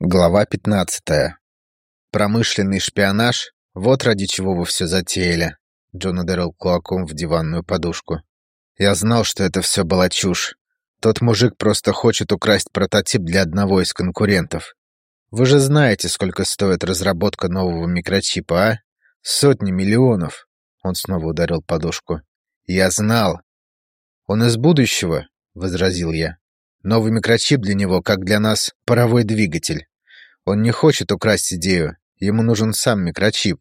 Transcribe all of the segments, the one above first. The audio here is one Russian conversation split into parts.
Глава 15. Промышленный шпионаж — вот ради чего вы все затеяли. Джон ударил кулаком в диванную подушку. Я знал, что это все была чушь. Тот мужик просто хочет украсть прототип для одного из конкурентов. Вы же знаете, сколько стоит разработка нового микрочипа, а? Сотни миллионов. Он снова ударил подушку. Я знал. Он из будущего, возразил я. Новый микрочип для него, как для нас, паровой двигатель. Он не хочет украсть идею, ему нужен сам микрочип.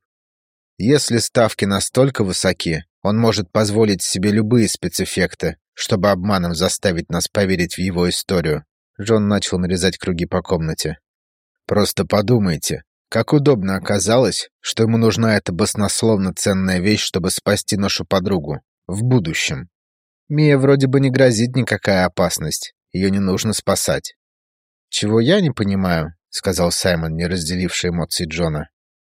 Если ставки настолько высоки, он может позволить себе любые спецэффекты, чтобы обманом заставить нас поверить в его историю. Джон начал нарезать круги по комнате. Просто подумайте, как удобно оказалось, что ему нужна эта баснословно ценная вещь, чтобы спасти нашу подругу. В будущем. Мия вроде бы не грозит никакая опасность. Ее не нужно спасать. «Чего я не понимаю», — сказал Саймон, не разделивший эмоции Джона.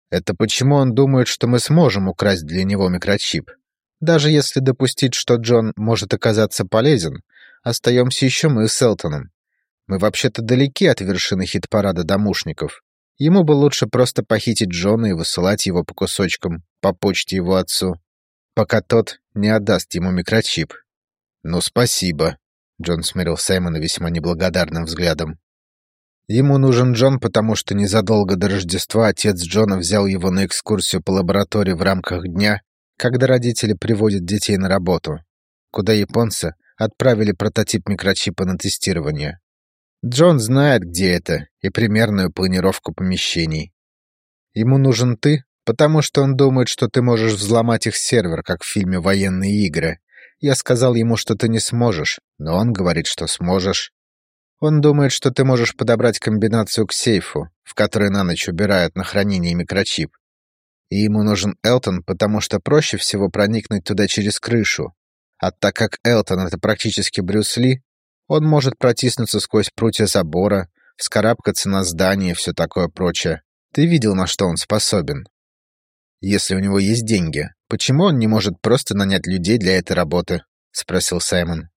«Это почему он думает, что мы сможем украсть для него микрочип? Даже если допустить, что Джон может оказаться полезен, остаемся еще мы с Элтоном. Мы вообще-то далеки от вершины хит-парада домушников. Ему бы лучше просто похитить Джона и высылать его по кусочкам, по почте его отцу, пока тот не отдаст ему микрочип. «Ну, спасибо», Джон смерил Саймона весьма неблагодарным взглядом. Ему нужен Джон, потому что незадолго до Рождества отец Джона взял его на экскурсию по лаборатории в рамках дня, когда родители приводят детей на работу, куда японцы отправили прототип микрочипа на тестирование. Джон знает, где это, и примерную планировку помещений. Ему нужен ты, потому что он думает, что ты можешь взломать их сервер, как в фильме «Военные игры», я сказал ему, что ты не сможешь, но он говорит, что сможешь. Он думает, что ты можешь подобрать комбинацию к сейфу, в который на ночь убирают на хранение микрочип. И ему нужен Элтон, потому что проще всего проникнуть туда через крышу. А так как Элтон — это практически Брюс Ли, он может протиснуться сквозь прутья забора, вскарабкаться на здание и все такое прочее. Ты видел, на что он способен. Если у него есть деньги, почему он не может просто нанять людей для этой работы?» — спросил Саймон.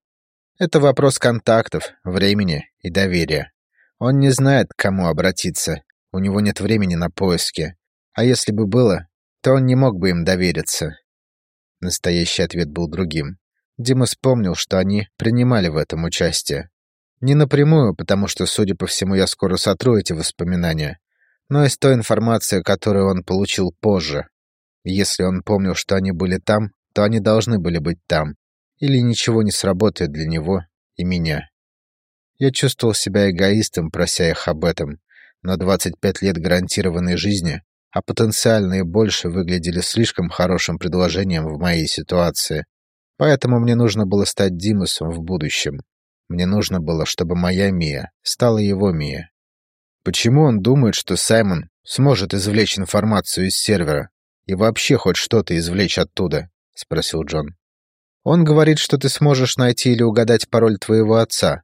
«Это вопрос контактов, времени и доверия. Он не знает, к кому обратиться. У него нет времени на поиски. А если бы было, то он не мог бы им довериться». Настоящий ответ был другим. Дима вспомнил, что они принимали в этом участие. Не напрямую, потому что, судя по всему, я скоро сотру эти воспоминания, но из той информации, которую он получил позже. Если он помнил, что они были там, то они должны были быть там. Или ничего не сработает для него и меня. Я чувствовал себя эгоистом, прося их об этом, но 25 лет гарантированной жизни, а потенциальные больше выглядели слишком хорошим предложением в моей ситуации. Поэтому мне нужно было стать Димусом в будущем. Мне нужно было, чтобы моя Мия стала его Мия. Почему он думает, что Саймон сможет извлечь информацию из сервера, и вообще хоть что-то извлечь оттуда?» — спросил Джон. «Он говорит, что ты сможешь найти или угадать пароль твоего отца.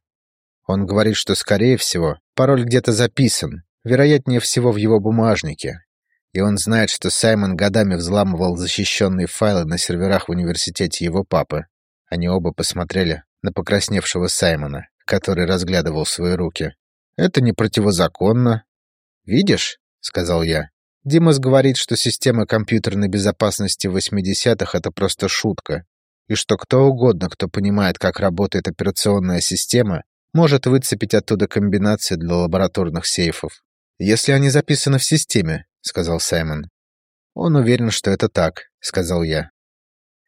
Он говорит, что, скорее всего, пароль где-то записан, вероятнее всего в его бумажнике. И он знает, что Саймон годами взламывал защищенные файлы на серверах в университете его папы. Они оба посмотрели на покрасневшего Саймона, который разглядывал свои руки. «Это не противозаконно». «Видишь?» — сказал я. Димас говорит, что система компьютерной безопасности в 80-х — это просто шутка, и что кто угодно, кто понимает, как работает операционная система, может выцепить оттуда комбинации для лабораторных сейфов. «Если они записаны в системе», — сказал Саймон. «Он уверен, что это так», — сказал я.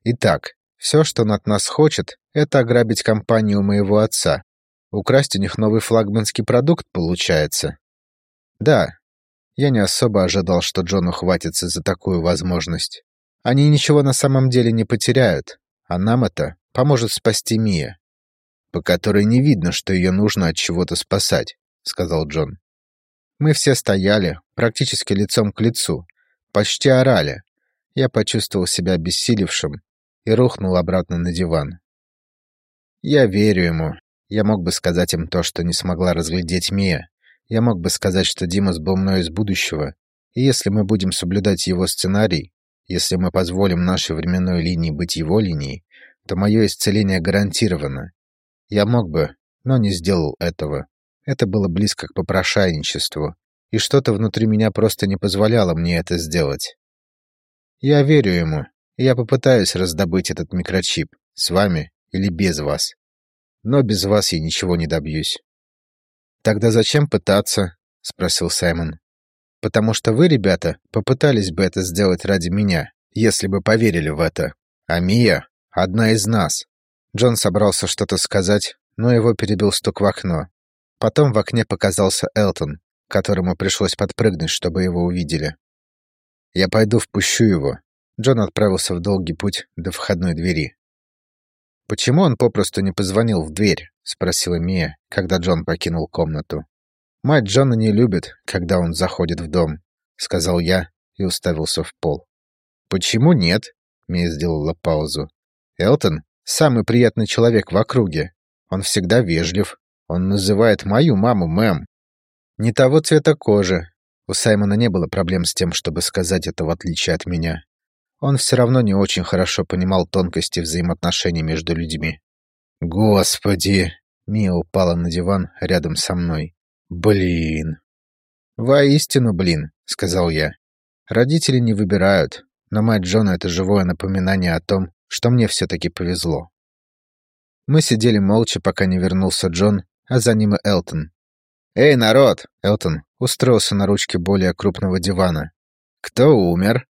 «Итак, все, что он от нас хочет, это ограбить компанию моего отца. Украсть у них новый флагманский продукт, получается?» «Да, я не особо ожидал, что Джон ухватится за такую возможность. Они ничего на самом деле не потеряют, а нам это поможет спасти Мия, по которой не видно, что ее нужно от чего-то спасать, сказал Джон. Мы все стояли, практически лицом к лицу, почти орали. Я почувствовал себя обессилевшим и рухнул обратно на диван. Я верю ему. Я мог бы сказать им то, что не смогла разглядеть Мия, я мог бы сказать, что Димас был мной из будущего, и если мы будем соблюдать его сценарий, если мы позволим нашей временной линии быть его линией, то мое исцеление гарантировано. Я мог бы, но не сделал этого. Это было близко к попрошайничеству, и что-то внутри меня просто не позволяло мне это сделать. Я верю ему, и я попытаюсь раздобыть этот микрочип, с вами или без вас. Но без вас я ничего не добьюсь. «Тогда зачем пытаться?» — спросил Саймон. «Потому что вы, ребята, попытались бы это сделать ради меня, если бы поверили в это. А Мия — одна из нас». Джон собрался что-то сказать, но его перебил стук в окно. Потом в окне показался Элтон, которому пришлось подпрыгнуть, чтобы его увидели. «Я пойду впущу его». Джон отправился в долгий путь до входной двери. «Почему он попросту не позвонил в дверь?» — спросила Мия, когда Джон покинул комнату. «Мать Джона не любит, когда он заходит в дом», — сказал я и уставился в пол. «Почему нет?» — Мия сделала паузу. «Элтон — самый приятный человек в округе. Он всегда вежлив. Он называет мою маму мэм. Не того цвета кожи. У Саймона не было проблем с тем, чтобы сказать это в отличие от меня. Он все равно не очень хорошо понимал тонкости взаимоотношений между людьми. «Господи!» — Мия упала на диван рядом со мной. «Блин!» «Воистину, блин!» — сказал я. «Родители не выбирают, но мать Джона — это живое напоминание о том, что мне все-таки повезло». Мы сидели молча, пока не вернулся Джон, а за ним и Элтон. «Эй, народ!» — Элтон устроился на ручке более крупного дивана. «Кто умер?»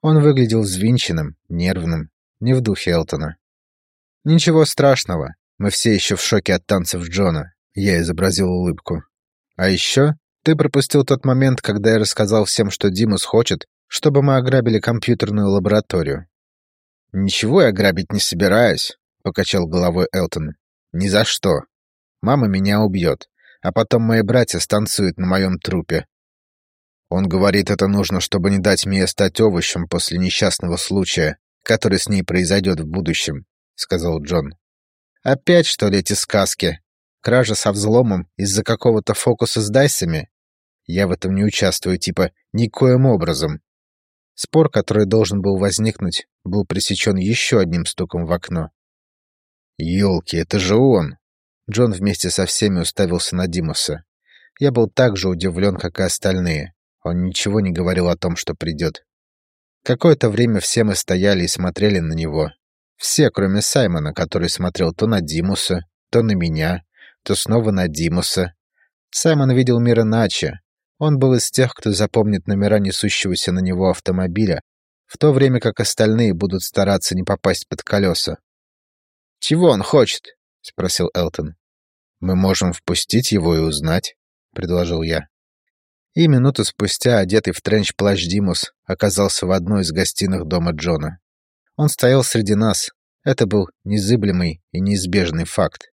Он выглядел взвинченным, нервным, не в духе Элтона. «Ничего страшного, мы все еще в шоке от танцев Джона», — я изобразил улыбку. «А еще ты пропустил тот момент, когда я рассказал всем, что Димус хочет, чтобы мы ограбили компьютерную лабораторию». «Ничего я грабить не собираюсь. — покачал головой Элтон. «Ни за что. Мама меня убьет, а потом мои братья станцуют на моем трупе». Он говорит, это нужно, чтобы не дать мне стать овощем после несчастного случая, который с ней произойдет в будущем, — сказал Джон. «Опять, что ли, эти сказки? Кража со взломом из-за какого-то фокуса с дайсами? Я в этом не участвую, типа, никоим образом». Спор, который должен был возникнуть, был пресечен еще одним стуком в окно. «Елки, это же он!» Джон вместе со всеми уставился на Димуса. Я был так же удивлен, как и остальные. Он ничего не говорил о том, что придет. Какое-то время все мы стояли и смотрели на него. Все, кроме Саймона, который смотрел то на Димуса, то на меня, то снова на Димуса. Саймон видел мир иначе. Он был из тех, кто запомнит номера несущегося на него автомобиля, в то время как остальные будут стараться не попасть под колеса. «Чего он хочет?» — спросил Элтон. «Мы можем впустить его и узнать», — предложил я. И минуту спустя, одетый в тренч-плащ Димус, оказался в одной из гостиных дома Джона. Он стоял среди нас. Это был незыблемый и неизбежный факт.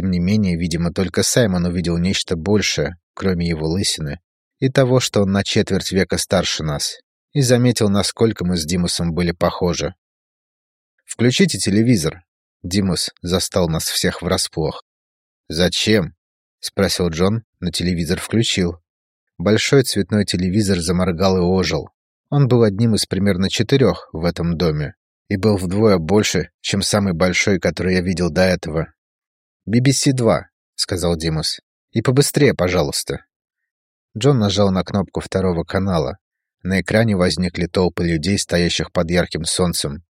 Тем не менее, видимо, только Саймон увидел нечто большее, кроме его лысины, и того, что он на четверть века старше нас, и заметил, насколько мы с Димусом были похожи. «Включите телевизор», Димус застал нас всех врасплох. «Зачем?» — спросил Джон, но телевизор включил. Большой цветной телевизор заморгал и ожил. Он был одним из примерно четырех в этом доме и был вдвое больше, чем самый большой, который я видел до этого. «BBC-2», — сказал Димус. «И побыстрее, пожалуйста». Джон нажал на кнопку второго канала. На экране возникли толпы людей, стоящих под ярким солнцем,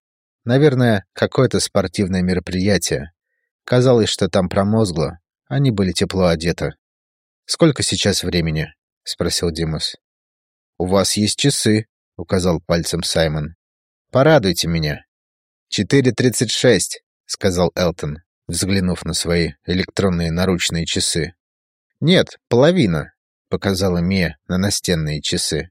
Наверное, какое-то спортивное мероприятие. Казалось, что там промозгло. Они были тепло одеты. «Сколько сейчас времени?» — спросил Димас. «У вас есть часы», — указал пальцем Саймон. «Порадуйте меня». «Четыре тридцать шесть», — сказал Элтон, взглянув на свои электронные наручные часы. «Нет, половина», — показала Мия на настенные часы.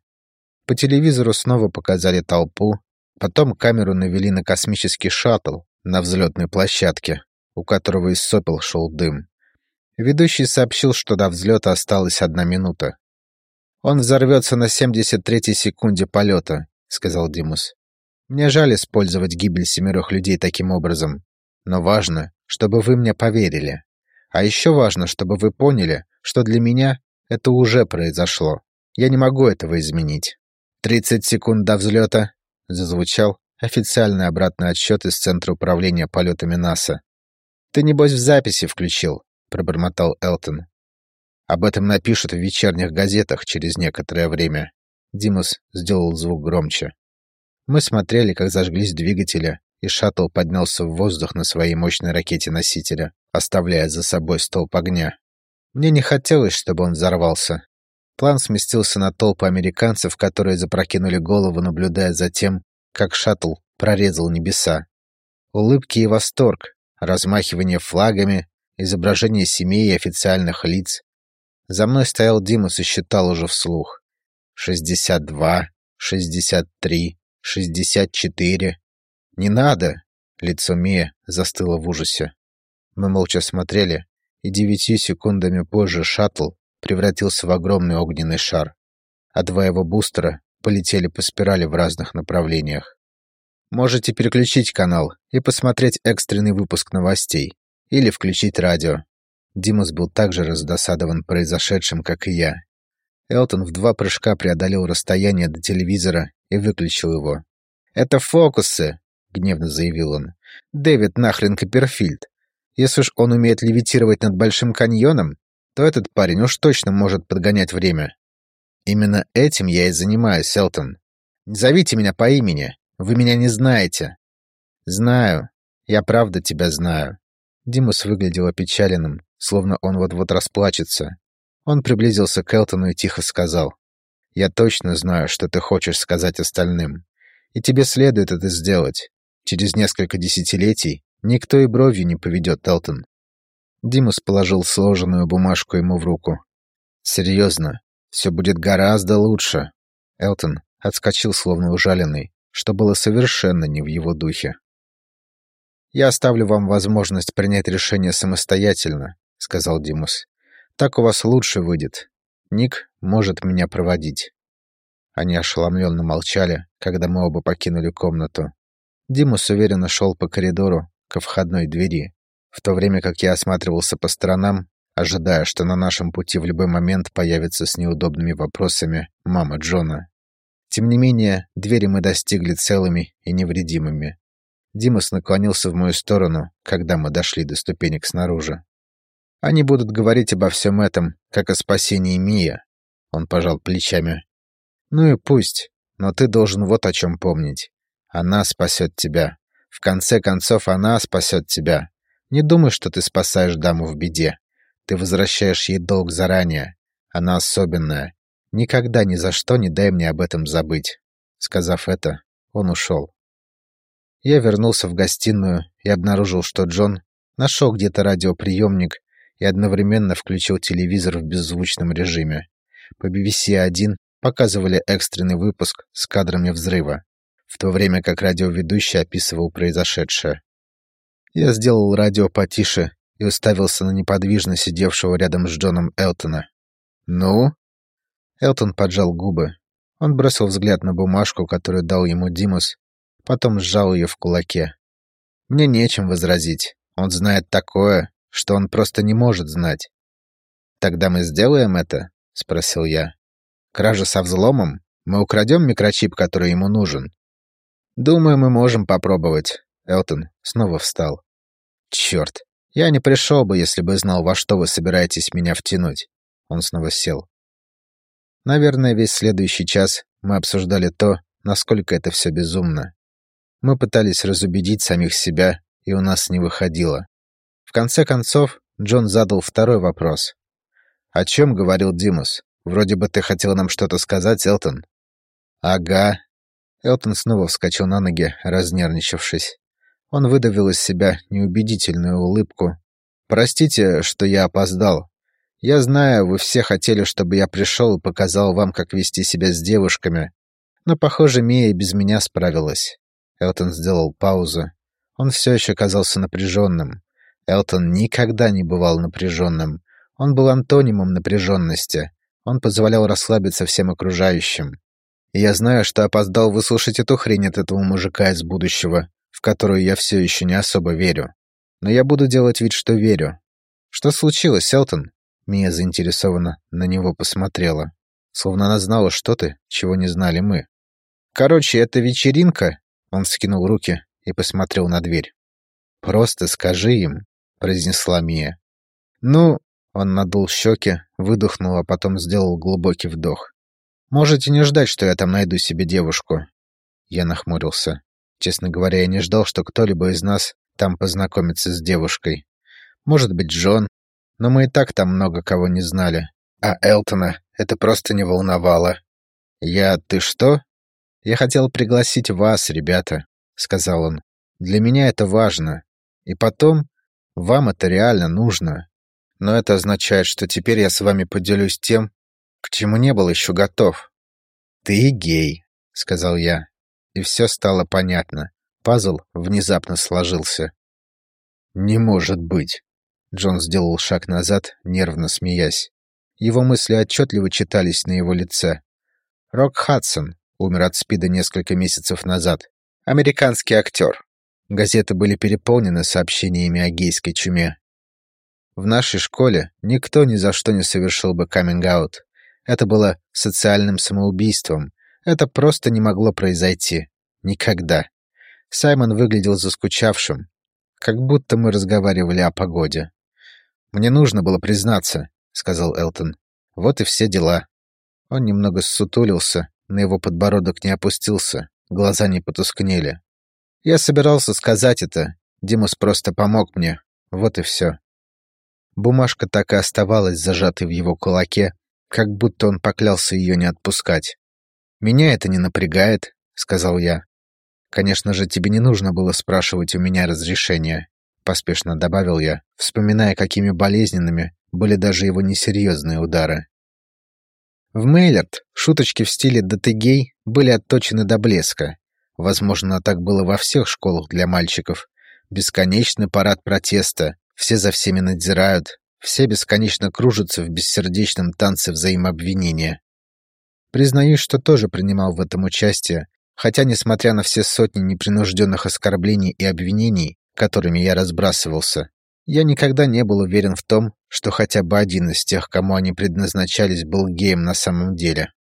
По телевизору снова показали толпу, Потом камеру навели на космический шаттл на взлетной площадке, у которого из сопел шел дым. Ведущий сообщил, что до взлета осталась одна минута. «Он взорвется на 73-й секунде полета», — сказал Димус. «Мне жаль использовать гибель семерых людей таким образом, но важно, чтобы вы мне поверили. А еще важно, чтобы вы поняли, что для меня это уже произошло. Я не могу этого изменить. 30 секунд до взлета, зазвучал официальный обратный отсчет из Центра управления полетами НАСА. «Ты, небось, в записи включил», — пробормотал Элтон. Об этом напишут в вечерних газетах через некоторое время. Димус сделал звук громче. Мы смотрели, как зажглись двигатели, и шаттл поднялся в воздух на своей мощной ракете носителя, оставляя за собой столб огня. Мне не хотелось, чтобы он взорвался. План сместился на толпу американцев, которые запрокинули голову, наблюдая за тем, как шаттл прорезал небеса. Улыбки и восторг, размахивание флагами, изображение семей и официальных лиц, за мной стоял Димас и считал уже вслух. «Шестьдесят два, шестьдесят три, шестьдесят четыре. Не надо!» Лицо Мия застыло в ужасе. Мы молча смотрели, и девятью секундами позже шаттл превратился в огромный огненный шар, а два его бустера полетели по спирали в разных направлениях. Можете переключить канал и посмотреть экстренный выпуск новостей или включить радио. Димас был так же раздосадован произошедшим, как и я. Элтон в два прыжка преодолел расстояние до телевизора и выключил его. «Это фокусы!» — гневно заявил он. «Дэвид нахрен Копперфильд. Если уж он умеет левитировать над Большим каньоном, то этот парень уж точно может подгонять время. Именно этим я и занимаюсь, Элтон. Зовите меня по имени. Вы меня не знаете». «Знаю. Я правда тебя знаю». Димус выглядел опечаленным, словно он вот-вот расплачется. Он приблизился к Элтону и тихо сказал. «Я точно знаю, что ты хочешь сказать остальным. И тебе следует это сделать. Через несколько десятилетий никто и бровью не поведет, Элтон». Димус положил сложенную бумажку ему в руку. «Серьезно, все будет гораздо лучше». Элтон отскочил, словно ужаленный, что было совершенно не в его духе. «Я оставлю вам возможность принять решение самостоятельно, — сказал Димус. «Так у вас лучше выйдет. Ник может меня проводить». Они ошеломленно молчали, когда мы оба покинули комнату. Димус уверенно шел по коридору ко входной двери, в то время как я осматривался по сторонам, ожидая, что на нашем пути в любой момент появится с неудобными вопросами мама Джона. Тем не менее, двери мы достигли целыми и невредимыми. Димас наклонился в мою сторону, когда мы дошли до ступенек снаружи. Они будут говорить обо всем этом, как о спасении Мия. Он пожал плечами. Ну и пусть, но ты должен вот о чем помнить. Она спасет тебя. В конце концов, она спасет тебя. Не думай, что ты спасаешь даму в беде. Ты возвращаешь ей долг заранее. Она особенная. Никогда ни за что не дай мне об этом забыть. Сказав это, он ушел. Я вернулся в гостиную и обнаружил, что Джон нашел где-то радиоприемник и одновременно включил телевизор в беззвучном режиме. По BBC-1 показывали экстренный выпуск с кадрами взрыва, в то время как радиоведущий описывал произошедшее. Я сделал радио потише и уставился на неподвижно сидевшего рядом с Джоном Элтона. «Ну?» Элтон поджал губы. Он бросил взгляд на бумажку, которую дал ему Димус, потом сжал ее в кулаке. «Мне нечем возразить. Он знает такое, что он просто не может знать. «Тогда мы сделаем это?» — спросил я. «Кража со взломом? Мы украдем микрочип, который ему нужен?» «Думаю, мы можем попробовать». Элтон снова встал. «Черт, я не пришел бы, если бы знал, во что вы собираетесь меня втянуть». Он снова сел. Наверное, весь следующий час мы обсуждали то, насколько это все безумно. Мы пытались разубедить самих себя, и у нас не выходило. В конце концов, Джон задал второй вопрос. «О чем говорил Димус? Вроде бы ты хотел нам что-то сказать, Элтон». «Ага». Элтон снова вскочил на ноги, разнервничавшись. Он выдавил из себя неубедительную улыбку. «Простите, что я опоздал. Я знаю, вы все хотели, чтобы я пришел и показал вам, как вести себя с девушками. Но, похоже, Мия и без меня справилась». Элтон сделал паузу. Он все еще казался напряженным. Элтон никогда не бывал напряженным. Он был антонимом напряженности. Он позволял расслабиться всем окружающим. Я знаю, что опоздал выслушать эту хрень от этого мужика из будущего, в которую я все еще не особо верю. Но я буду делать вид, что верю. Что случилось, Элтон? Мия заинтересованно на него посмотрела. Словно она знала что-то, чего не знали мы. Короче, это вечеринка. Он скинул руки и посмотрел на дверь. Просто скажи им, произнесла Мия. «Ну, Он надул щеки, выдохнул, а потом сделал глубокий вдох. «Можете не ждать, что я там найду себе девушку». Я нахмурился. Честно говоря, я не ждал, что кто-либо из нас там познакомится с девушкой. Может быть, Джон, но мы и так там много кого не знали. А Элтона это просто не волновало. «Я... ты что?» «Я хотел пригласить вас, ребята», — сказал он. «Для меня это важно. И потом, вам это реально нужно. Но это означает, что теперь я с вами поделюсь тем, к чему не был еще готов». «Ты гей», — сказал я. И все стало понятно. Пазл внезапно сложился. «Не может быть!» Джон сделал шаг назад, нервно смеясь. Его мысли отчетливо читались на его лице. Рок Хадсон умер от СПИДа несколько месяцев назад. Американский актер. Газеты были переполнены сообщениями о гейской чуме. В нашей школе никто ни за что не совершил бы каминг-аут. Это было социальным самоубийством. Это просто не могло произойти. Никогда. Саймон выглядел заскучавшим. Как будто мы разговаривали о погоде. «Мне нужно было признаться», — сказал Элтон. «Вот и все дела». Он немного ссутулился, на его подбородок не опустился, глаза не потускнели. Я собирался сказать это, Димус просто помог мне, вот и все. Бумажка так и оставалась зажатой в его кулаке, как будто он поклялся ее не отпускать. «Меня это не напрягает», — сказал я. «Конечно же, тебе не нужно было спрашивать у меня разрешения», — поспешно добавил я, вспоминая, какими болезненными были даже его несерьезные удары. В Мейлерт шуточки в стиле «да ты гей» были отточены до блеска. Возможно, так было во всех школах для мальчиков. Бесконечный парад протеста, все за всеми надзирают, все бесконечно кружатся в бессердечном танце взаимообвинения. Признаюсь, что тоже принимал в этом участие, хотя, несмотря на все сотни непринужденных оскорблений и обвинений, которыми я разбрасывался, я никогда не был уверен в том, что хотя бы один из тех, кому они предназначались, был геем на самом деле.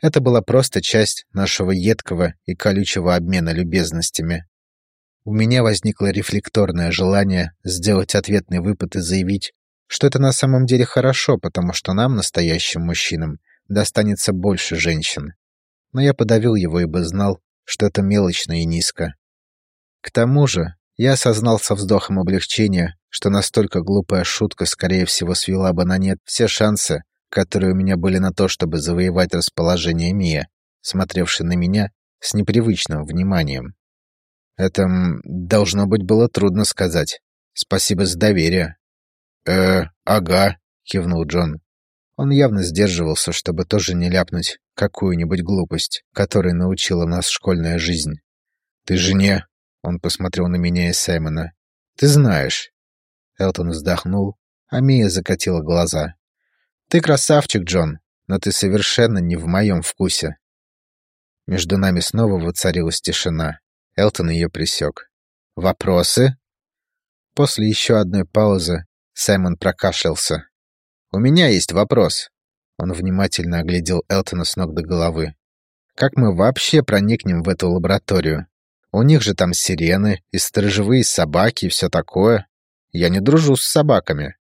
Это была просто часть нашего едкого и колючего обмена любезностями. У меня возникло рефлекторное желание сделать ответный выпад и заявить, что это на самом деле хорошо, потому что нам, настоящим мужчинам, достанется больше женщин. Но я подавил его, ибо знал, что это мелочно и низко. К тому же, я осознал со вздохом облегчения, что настолько глупая шутка, скорее всего, свела бы на нет все шансы, которые у меня были на то, чтобы завоевать расположение Мия, смотревшей на меня с непривычным вниманием. Это, должно быть, было трудно сказать. Спасибо за доверие. «Э, ага», — кивнул Джон. Он явно сдерживался, чтобы тоже не ляпнуть какую-нибудь глупость, которой научила нас школьная жизнь. «Ты же не...» Он посмотрел на меня и Саймона. «Ты знаешь». Элтон вздохнул, а Мия закатила глаза. «Ты красавчик, Джон, но ты совершенно не в моем вкусе». Между нами снова воцарилась тишина. Элтон ее присек. «Вопросы?» После еще одной паузы Саймон прокашлялся. «У меня есть вопрос». Он внимательно оглядел Элтона с ног до головы. «Как мы вообще проникнем в эту лабораторию? У них же там сирены и сторожевые собаки и все такое. Я не дружу с собаками.